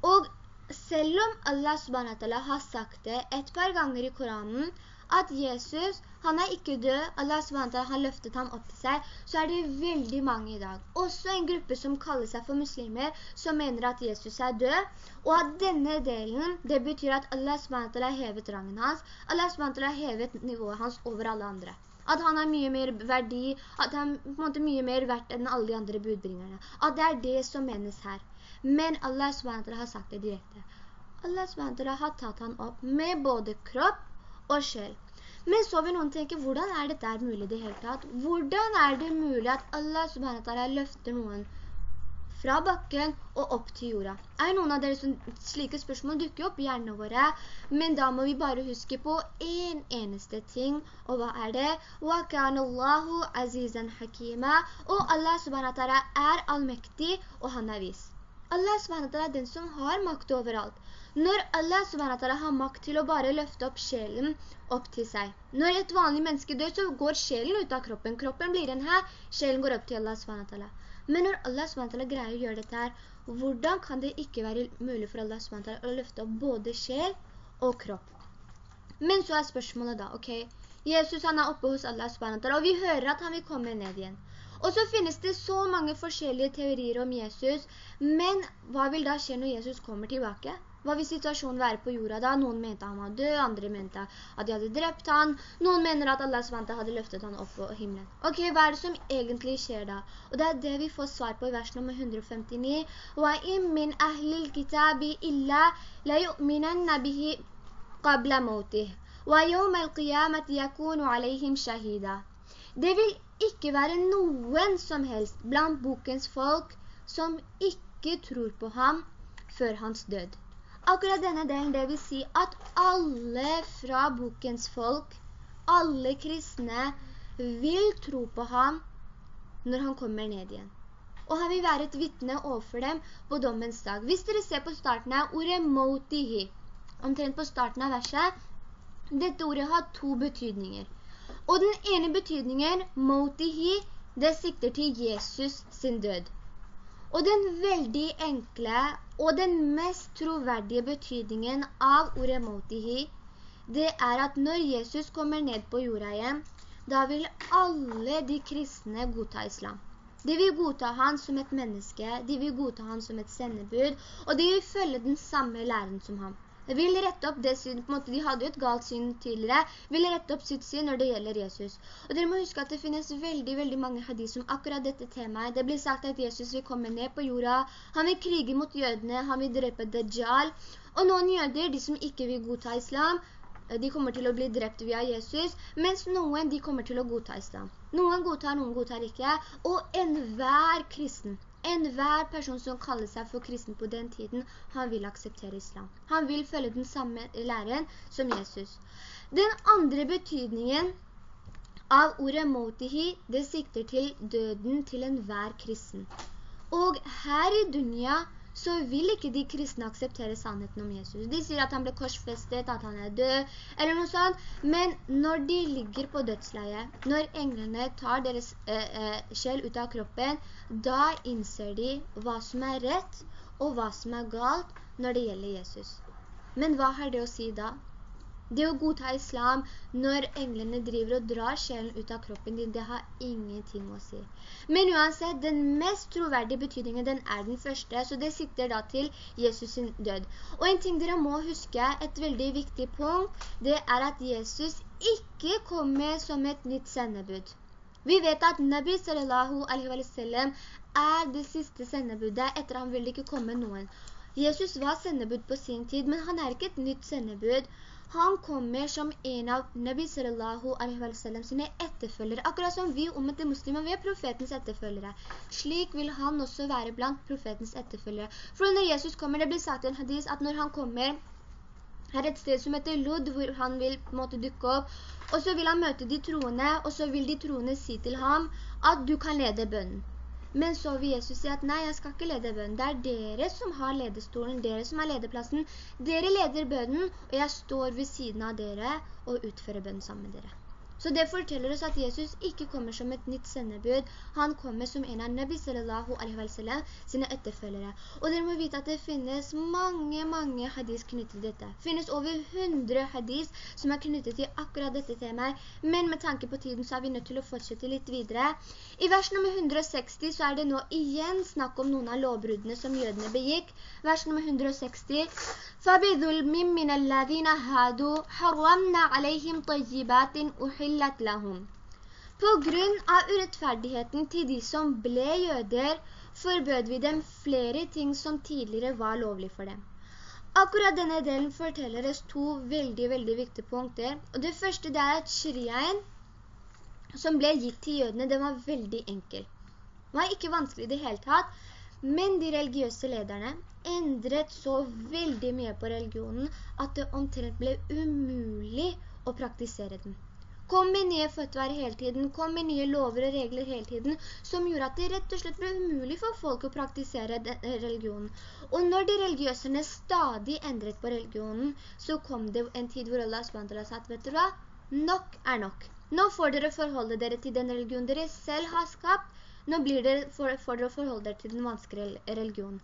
Speaker 1: Og selv om Allah har sagt det et par ganger i Koranen, at Jesus, han er ikke død, Allah SWT har løftet ham opp til seg, så er det veldig mange i dag. Også en gruppe som kaller seg for muslimer, som mener at Jesus er død, og at denne delen, det betyr at Allah SWT har hevet rangen hans, Allah SWT har hevet nivået hans over alle andre. At han har mye mer verdi, at han er på en måte mye mer verdt enn alle de andre budbringerne. At det er det som menes her. Men Allah SWT har sagt det direkte. Allah SWT har tatt han opp med både kropp og sjel. Men så vil noen tenke, hvordan er dette mulig det hele tatt? Hvordan er det mulig at Allah subhanahu løfter noen fra bakken og opp til jorda? Er noen av dere som slike spørsmål dukker opp i hjernene våre? Men da må vi bare huske på en eneste ting, og hva er det? وَكَانَ اللَّهُ عَزِيزًا حَكِيمًا Og Allah subhanahu er allmektig, og han er vis. Allah subhanahu er den som har makt overalt. Når Allah SWT har makt til å bare løfte opp sjelen opp til seg. Når et vanlig menneske dør, så går sjelen ut av kroppen. Kroppen blir en her, sjelen går opp til Allah SWT. Men når Allah SWT greier å gjøre dette her, hvordan kan det ikke være mulig for Allah SWT å løfte opp både sjel og kropp? Men så er spørsmålet da, ok, Jesus han er oppe hos Allah SWT, og vi hører at han vil komme ned igjen. Og så finnes det så mange forskjellige teorier om Jesus, men hva vil da skje når Jesus kommer tilbake? Hva vil situasjonen være på jorda da? Noen mente han var død, andre mente at de hadde drept han. Noen mener at Allah SWT hadde løftet han opp på himmelen. Ok, hva er det som egentlig skjer da? Og det er det vi får svar på i vers nummer 159. وَإِن مِّنْ أَهْلِ الْكِتَابِ إِلَّا لَيُؤْمِنَنَّ بِهِ قَبْلَ مَوْتِهِ وَيَوْمَ الْقِيَامَةِ يَكُونُ عَلَيْهِمْ شَهِيدًا Det vil ikke være noen som helst blant bokens folk som ikke tror på ham før hans død. Akkurat denne delen, det vil si at alle fra bokens folk, alle kristne, vil tro på ham når han kommer ned igjen. Og han vil være et vittne overfor dem på dommens dag. Hvis dere ser på starten av ordet motihi, omtrent på starten av verset, dette ordet har to betydninger. Og den ene betydningen, motihi, det sikter til Jesus sin død. Og den veldig enkle og den mest troverdige betydningen av ordet motihi, det er at når Jesus kommer ned på jorda igjen, da vil alle de kristne godta islam. De vil godta han som et menneske, de vil godta han som et sendebud, og de vil følge den samme læren som ham. Vil rette opp det syn, på en måte de hadde jo et galt syn tidligere, vil rette opp sitt syn når det gjelder Jesus. Og dere må huske at det finnes veldig, veldig mange hadis om akkurat dette temaet. Det blir sagt at Jesus vil komme ned på jorda, han vil krige mot jødene, han vil drepe Dajjal, og noen jøder, de som ikke vil godta islam, de kommer til å bli drept via Jesus, mens noen de kommer til å godta islam. Noen godtar, noen godtar ikke, og enhver kristen, en hver person som kaller seg for kristen på den tiden, han vil akseptere islam. Han vil følge den samme læren som Jesus. Den andre betydningen av ordet motihi, det sikter til døden til enhver kristen. Og her i dunya så vil ikke de kristne akseptere sannheten om Jesus. De sier at han ble korsfestet, at han er død, eller noe sånt. Men når de ligger på dødsleie, når englene tar deres eh, eh, sjel ut av kroppen, da innser de hva som er rett, og hva som er galt når det gjelder Jesus. Men hva har det å si da? Det å godta islam når englene driver og drar sjelen ut av kroppen din, det har ingenting å si. Men uansett, den mest troverdige betydningen, den er den første, så det sikter da til Jesus sin død. Og en ting dere må huske, et veldig viktig punkt, det er at Jesus ikke kommer som et nytt sendebud. Vi vet at Nabi sallallahu alaihi wa sallam er det siste sendebudet, etter han vil ikke komme noen. Jesus var sendebud på sin tid, men han er ikke et nytt sendebud han kommer som en av Nabi sallallahu alaihi wa sallam sine etterfølgere, akkurat som vi om til muslimer, vi er profetens etterfølgere. Slik vil han også være blant profetens etterfølgere. For når Jesus kommer, det blir sagt i en hadis at når han kommer, her et sted som heter Lod, hvor han vil på en måte dukke opp, og så vil han møte de troende, og så vil de troende si til ham at du kan lede bønnen. Men så vil Jesus si at nei, jeg skal ikke lede bønnen. Det er dere som har ledestolen, dere som har ledeplassen. Dere leder bønnen, og jeg står ved siden av dere og utfører bønnen sammen med dere. Så det forteller oss at Jesus ikke kommer som et nytt sendebud. Han kommer som en av Nabi sallallahu alaihi wa sallam sine etterfølgere. Og dere må vite at det finnes mange, mange hadis knyttet til dette. Det finnes over 100 hadis som er knyttet til akkurat dette temaet. Men med tanke på tiden så er vi nødt til å fortsette litt videre. I vers nummer 160 så er det nå igjen snakk om noen av lovbruddene som jødene begikk. Vers nummer 160. فَبِذُلْمٍ مِّنَ الَّذِينَ هَادُوا حَرَّمْنَا عَلَيْهِمْ طَيِّبَاتٍ أُحِلَّ uhillat lahum. på grunn av urettferdigheten til de som ble jøder, forbød vi dem flere ting som tidligere var lovlig for dem. Akkurat denne delen forteller oss to veldig, veldig viktige punkter. Og det første det er at shariaen som ble gitt til jødene, den var veldig enkel. Den var ikke vanskelig i det hele tatt, men de religiøse lederne endret så veldig mye på religionen at det omtrent ble umulig å praktisere den kom med nye føttevær hele tiden, kom med nye lover og regler hele tiden, som gjorde at det rett og slett ble umulig for folk å praktisere religionen. Og når de religiøsene stadig endret på religionen, så kom det en tid hvor Allah SWT sa vet du hva? Nok er nok. Nå får dere forholde dere til den religion dere selv har skapt. Nå blir dere for, får dere forholde dere til den vanskelige religionen.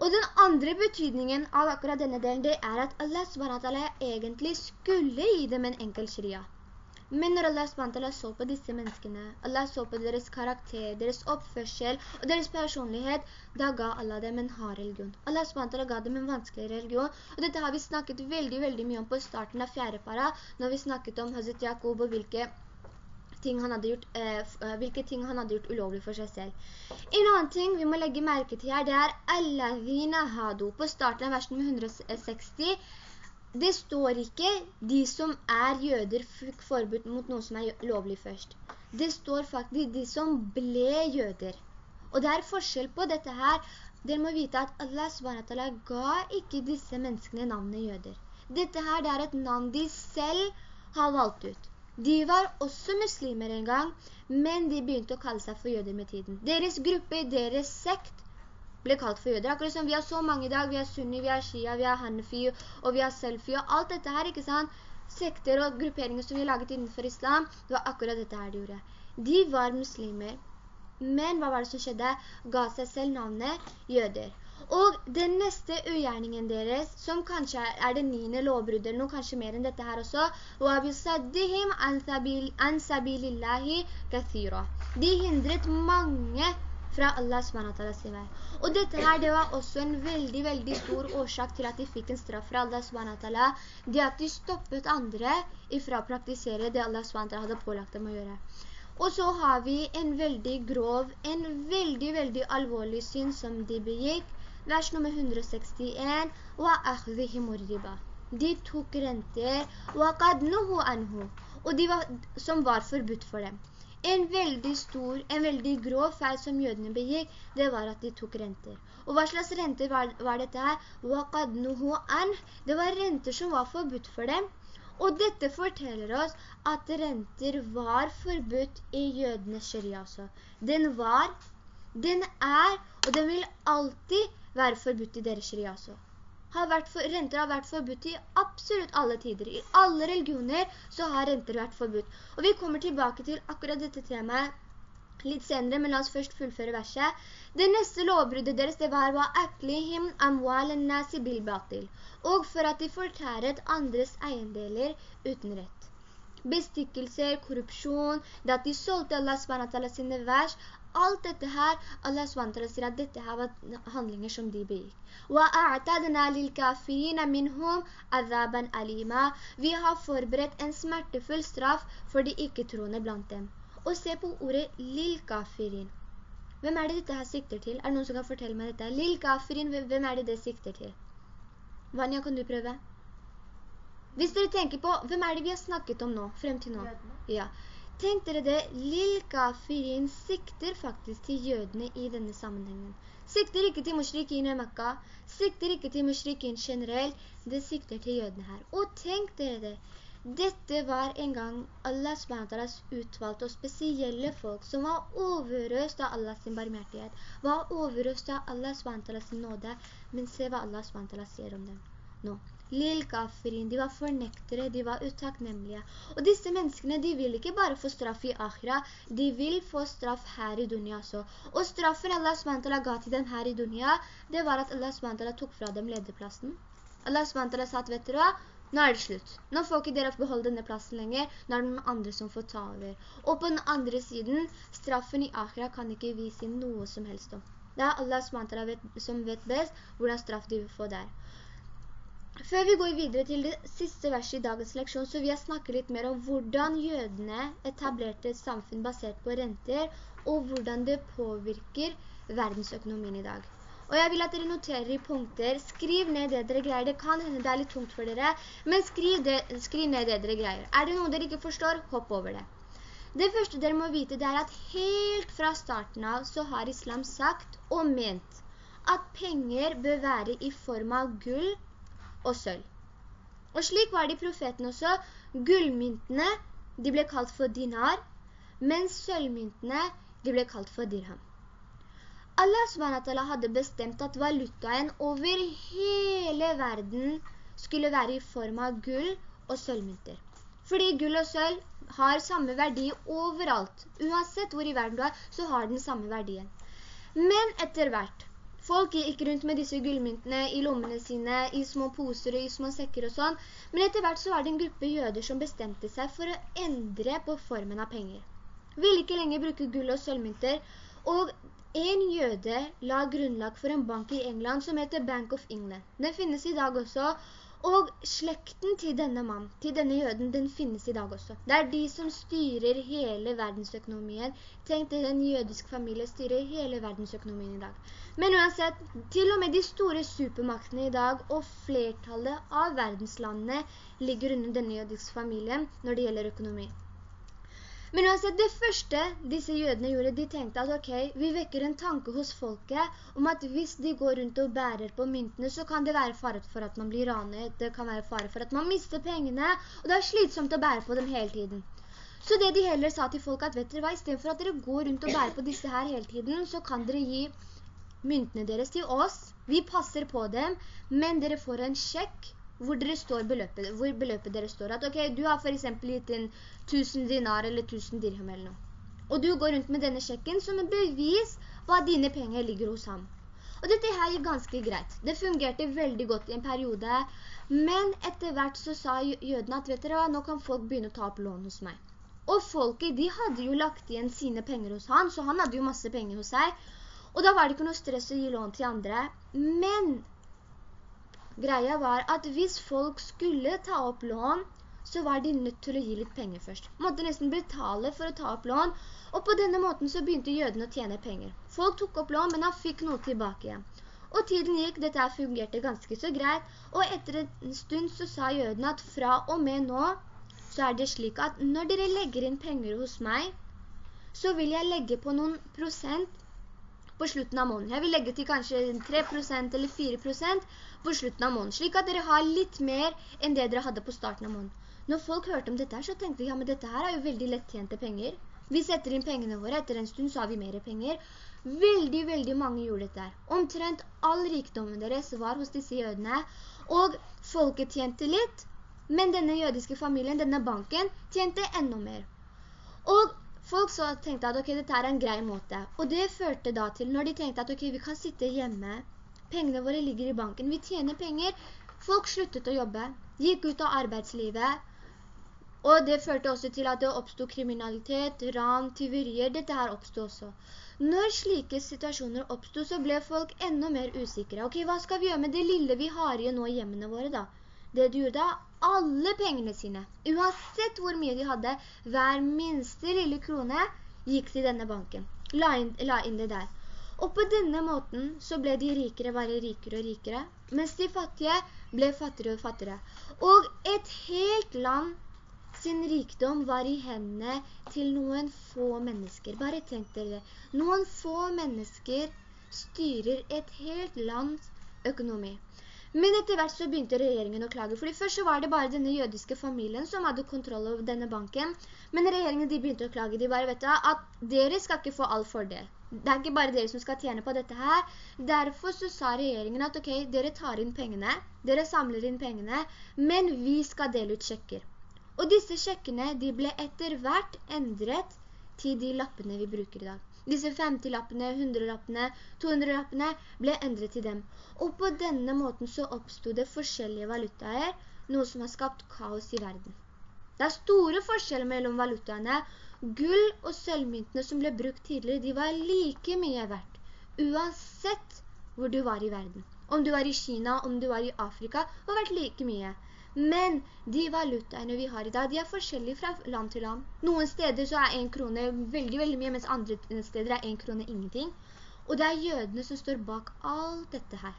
Speaker 1: Og den andre betydningen av akkurat denne delen, det er at Allah SWT egentlig skulle gi dem en enkel sharia. Men når Allah SWT så på disse menneskene, Allah så på deres karakter, deres oppførsel og deres personlighet, da ga Allah dem en hard religion. Allah SWT ga dem en vanskelig religion, og dette har vi snakket veldig, veldig mye om på starten av fjerde para, når vi snakket om Hazret Jakob og hvilke ting han hadde gjort, eh, eh hvilke ting han hadde gjort ulovlig for seg selv. En annen ting vi må legge merke til her, det er «Allavina hadu» på starten av versen med 160, det står ikke de som er jøder fikk forbud mot noe som er lovlig først. Det står faktisk de som ble jøder. Og det er forskjell på dette her. Dere må vite at Allah SWT ga ikke disse menneskene navnet jøder. Dette her det er et navn de selv har valgt ut. De var også muslimer en gang, men de begynte å kalle seg for jøder med tiden. Deres gruppe, deres sekt, ble kalt for jøder. Akkurat som vi har så mange i dag, vi har sunni, vi har shia, vi har hanfi, og vi har selfie, og alt dette her, ikke sant? Sekter og grupperinger som vi har laget innenfor islam, det var akkurat dette her de gjorde. De var muslimer, men hva var det som skjedde? Ga seg selv navnet jøder. Og den neste ugjerningen deres, som kanskje er det niende lovbruddet, eller noe kanskje mer enn dette her også, De hindret mange fra Allah SWT sin vei. Og dette her, det var også en veldig, veldig stor årsak til at de fikk en straff fra Allah SWT. Det at de stoppet andre ifra å praktisere det Allah SWT hadde pålagt dem å gjøre. Og så har vi en veldig grov, en veldig, veldig alvorlig synd som de begikk. Vers nummer 161. «Wa akhvihim riba» de tok renter, og de var, som var forbudt for dem. En veldig stor, en veldig grov feil som jødene begikk, det var at de tok renter. Og hva slags renter var, var dette her? Det var renter som var forbudt for dem. Og dette forteller oss at renter var forbudt i jødenes sharia også. Den var, den er, og den vil alltid være forbudt i deres sharia også har vært for, renter har vært forbudt i absolutt alle tider. I alle religioner så har renter vært forbudt. Og vi kommer tilbake til akkurat dette temaet litt senere, men la oss først fullføre verset. Det neste lovbruddet deres, det var «Wa aklihim amwal nasi bilbatil», og for at de fortæret andres eiendeler uten rett bestikkelser, korrupsjon, det at de solgte Allah SWT sine vers, alt dette her, Allah SWT sier at dette her var handlinger som de begikk. وَأَعْتَدَنَا لِلْكَافِينَ مِنْهُمْ أَذَابًا عَلِيمًا Vi har forberedt en smertefull straff for de ikke-troende blant dem. Og se på ordet «lil kafirin». Hvem er det dette her sikter til? Er det noen som kan fortelle meg dette? «Lil kafirin», hvem er det det sikter til? Vanya, kan du prøve? Hvis dere tenker på, hvem er det vi har snakket om nå, frem til nå? Ja. Tenk dere det, Lil-Kafirin sikter faktisk til jødene i denne sammenhengen. Sikter ikke til mushrikin i Mekka, sikter ikke til mushrikin generelt, det sikter til jødene her. Og tenk dere det, dette var en gang Allah SWT utvalgte og spesielle folk som var overøst av Allahs barmhjertighet, var overøst av Allah SWT nåde, men se hva Allah SWT sier om dem nå. Lil kafirin, de var fornektere, de var utaknemmelige. Og disse menneskene, de vil ikke bare få straff i akhira, de vil få straff her i dunya også. Og straffen Allah SWT ga til dem her i dunya, det var at Allah SWT tok fra dem lederplassen. Allah SWT sa at, vet dere hva? Nå er det slutt. Nå får ikke dere beholde denne plassen lenger. Nå er det noen andre som får ta over. Og på den andre siden, straffen i akhira kan ikke vise noe som helst om. Det er Allah SWT som vet best hvordan straff de vil få der. Før vi går videre til det siste verset i dagens leksjon, så vil jeg snakke litt mer om hvordan jødene etablerte et samfunn basert på renter, og hvordan det påvirker verdensøkonomien i dag. Og jeg vil at dere noterer i punkter, skriv ned det dere greier. Det kan hende det er litt tungt for dere, men skriv, det, skriv ned det dere greier. Er det noe dere ikke forstår, hopp over det. Det første dere må vite, det er at helt fra starten av så har islam sagt og ment at penger bør være i form av gull, og sølv. Og slik var det i profeten også. Gullmyntene, de ble kalt for dinar, mens sølvmyntene, de ble kalt for dirham. Allah SWT hadde bestemt at valutaen over hele verden skulle være i form av gull og sølvmynter. Fordi gull og sølv har samme verdi overalt. Uansett hvor i verden du er, så har den samme verdien. Men etter hvert, Folk gikk rundt med disse gullmyntene i lommene sine, i små poser og i små sekker og sånn. Men etter hvert så var det en gruppe jøder som bestemte seg for å endre på formen av penger. Ville ikke lenger bruke gull og sølvmynter, og en jøde la grunnlag for en bank i England som heter Bank of England. Den finnes i dag også, og slekten til denne mann, til denne jøden, den finnes i dag også. Det er de som styrer hele verdensøkonomien. Tenk til en jødisk familie styrer hele verdensøkonomien i dag. Men uansett, til og med de store supermaktene i dag, og flertallet av verdenslandene ligger under denne jødiske familien når det gjelder økonomi. Men uansett, det første disse jødene gjorde, de tenkte at ok, vi vekker en tanke hos folket om at hvis de går rundt og bærer på myntene, så kan det være fare for at man blir ranet, det kan være fare for at man mister pengene, og det er slitsomt å bære på dem hele tiden. Så det de heller sa til folk at, vet dere hva, i stedet for at dere går rundt og bærer på disse her hele tiden, så kan dere gi myntene deres til oss, vi passer på dem, men dere får en sjekk hvor, beløpet, hvor beløpet dere står. At ok, du har for eksempel gitt inn 1000 dinar eller 1000 dirham eller noe. Og du går rundt med denne sjekken som en bevis på at dine penger ligger hos ham. Og dette her gikk ganske greit. Det fungerte veldig godt i en periode, men etter hvert så sa jødene at, vet dere hva, nå kan folk begynne å ta opp lån hos meg. Og folket, de hadde jo lagt igjen sine penger hos han, så han hadde jo masse penger hos seg. Og da var det ikke noe stress å gi lån til andre. Men greia var at hvis folk skulle ta opp lån, så var de nødt til å gi litt penger først. Måtte nesten betale for å ta opp lån, og på denne måten så begynte jødene å tjene penger. Folk tok opp lån, men han fikk noe tilbake igjen. Og tiden gikk, dette fungerte ganske så greit, og etter en stund så sa jødene at fra og med nå, så er det slik at når dere legger inn penger hos meg, så vil jeg legge på noen prosent på slutten av måneden. Jeg vil legge til kanskje 3% eller 4% på slutten av måneden, slik at dere har litt mer enn det dere hadde på starten av måneden. Når folk hørte om dette her, så tenkte de, ja, men dette her er jo veldig lettjente penger. Vi setter inn pengene våre, etter en stund så har vi mer penger. Veldig, veldig mange gjorde dette her. Omtrent all rikdommen deres var hos disse jødene, og folket tjente litt, men denne jødiske familien, denne banken, tjente enda mer. Og Folk så tenkte at ok, dette er en grei måte. Og det førte da til, når de tenkte at ok, vi kan sitte hjemme, pengene våre ligger i banken, vi tjener penger. Folk sluttet å jobbe, gikk ut av arbeidslivet, og det førte også til at det oppstod kriminalitet, ran, tyverier, dette her oppstod også. Når slike situasjoner oppstod, så ble folk enda mer usikre. Ok, hva skal vi gjøre med det lille vi har igjen nå i hjemmene våre da? Det de gjorde da, alle pengene sine, uansett hvor mye de hadde, hver minste lille krone gikk til denne banken. La inn, la inn det der. Og på denne måten så ble de rikere bare rikere og rikere, mens de fattige ble fattigere og fattigere. Og et helt land sin rikdom var i hendene til noen få mennesker. Bare tenk dere det. Noen få mennesker styrer et helt lands økonomi. Men etter hvert så begynte regjeringen å klage, fordi først så var det bare denne jødiske familien som hadde kontroll over denne banken, men regjeringen de begynte å klage, de bare vet at dere skal ikke få all fordel. Det er ikke bare dere som skal tjene på dette her. Derfor så sa regjeringen at ok, dere tar inn pengene, dere samler inn pengene, men vi skal dele ut sjekker. Og disse sjekkene, de ble etter hvert endret til de lappene vi bruker i dag. Disse 50-lappene, 100-lappene, 200-lappene ble endret til dem. Og på denne måten så oppstod det forskjellige valutaer, noe som har skapt kaos i verden. Det er store forskjeller mellom valutaene. Gull og sølvmyntene som ble brukt tidligere, de var like mye verdt, uansett hvor du var i verden. Om du var i Kina, om du var i Afrika, var verdt like mye. Men de valutaene vi har i dag, de er forskjellige fra land til land. Noen steder så er en krone veldig, veldig mye, mens andre steder er en krone ingenting. Og det er jødene som står bak alt dette her.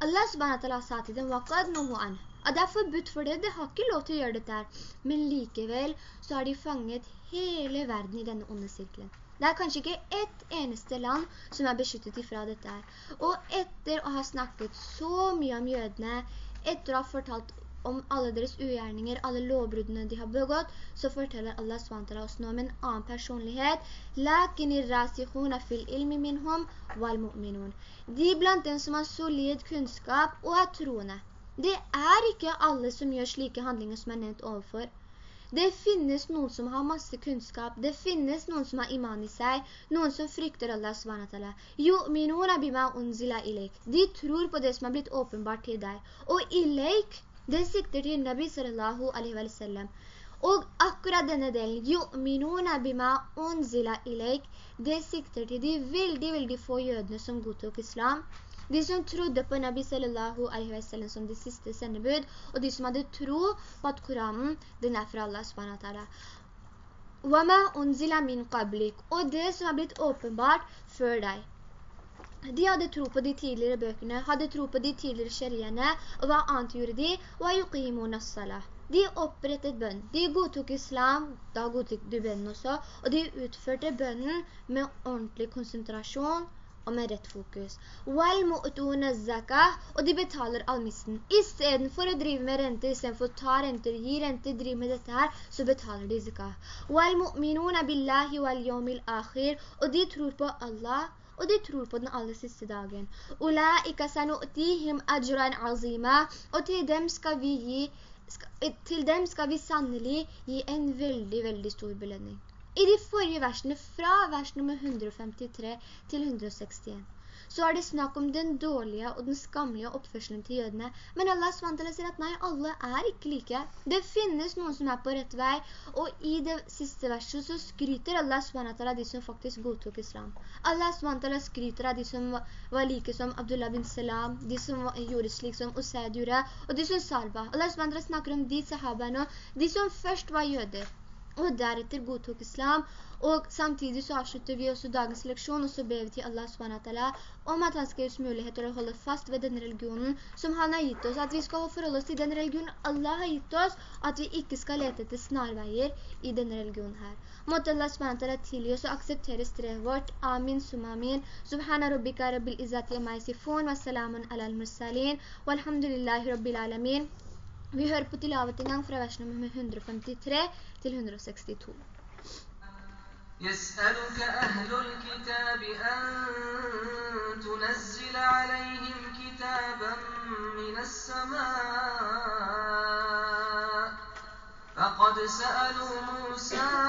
Speaker 1: Allah subhanahu sa til dem, «Waqad nohu an». At det er forbudt for det, det har ikke lov til å gjøre dette her. Men likevel så har de fanget hele verden i denne onde sirkelen. Det er kanskje ikke ett eneste land som er beskyttet ifra dette her. Og etter å ha snakket så mye om jødene, etter å ha fortalt om alle deres ugjerninger, alle lovbruddene de har begått, så forteller Allah SWT oss nå om en annen personlighet. De blant dem som har solid kunnskap og er troende. Det er ikke alle som gjør slike handlinger som er nevnt overfor. Det finnes noen som har masse kunnskap. Det finnes noen som har iman i seg. Noen som frykter Allah SWT. Yu'minuna bima unzila ilik. De tror på det som har blitt åpenbart til deg. Og ilik, det sikter til Nabi sallallahu alaihi wa sallam. Og akkurat denne delen, yu'minuna bima unzila ilik, det sikter til de veldig, veldig få jødene som godtok islam. De som trodde på Nabi sallallahu alaihi wa sallam som det siste sendebud, og de som hadde tro på at Koranen, den er fra Allah subhanahu «Wama unzila مِنْ qablik», og det som har blitt åpenbart før deg. De hadde tro på de tidligere bøkene, hadde tro på de tidligere kjeriene, og hva annet gjorde de? وَيُقِيمُونَ yuqimuna. De opprettet bønn. De godtok islam, da godtok de bønnen også, og de utførte bønnen med ordentlig konsentrasjon, og med rett fokus. Og de betaler almissen. I stedet for å drive med rente, i stedet for å ta renter, gi renter, drive med dette her, så betaler de zakah. Og de tror på Allah, og de tror på den aller siste dagen. Og til dem skal vi gi til dem skal vi sannelig gi en veldig, veldig stor belønning. I de forrige versene, fra vers nummer 153 til 161, så er det snakk om den dårlige og den skamlige oppførselen til jødene. Men Allah SWT sier at nei, alle er ikke like. Det finnes noen som er på rett vei, og i det siste verset så skryter Allah SWT av de som faktisk godtok islam. Allah SWT skryter av de som var like som Abdullah bin Salam, de som gjorde slik som Usaid gjorde, og de som Salva. Allah SWT snakker om de sahabene, de som først var jøder og deretter godtok islam, og samtidig så avslutter vi også dagens leksjon, og så ber vi til Allah SWT om at han skal gi oss mulighet til å holde fast ved den religionen som han har gitt oss, at vi skal forholde oss til den religionen Allah har gitt oss, at vi ikke skal lete etter snarveier i denne religionen her. Måtte Allah SWT tilgi oss og akseptere strevet vårt. Amin, sum amin. Subhana rabbika rabbil izzati amma yasifun, wa ala al-mursalin, walhamdulillahi rabbil alamin. Vi hører på tilavet en gang fra vers nummer 153 til 162.
Speaker 2: يسألك أهل الكتاب أن تنزل عليهم كتابا من السماء فقد سألوا موسى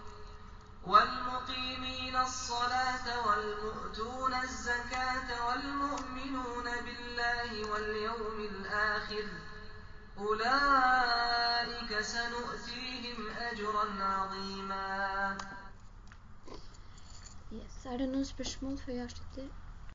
Speaker 2: والمقيمين الصلاة والمؤتون الزكاة والمؤمنون بالله واليوم الآخر أولئك سنؤتيهم أجرا عظيما
Speaker 1: Yes. Er det noen spørsmål før jeg avslutter?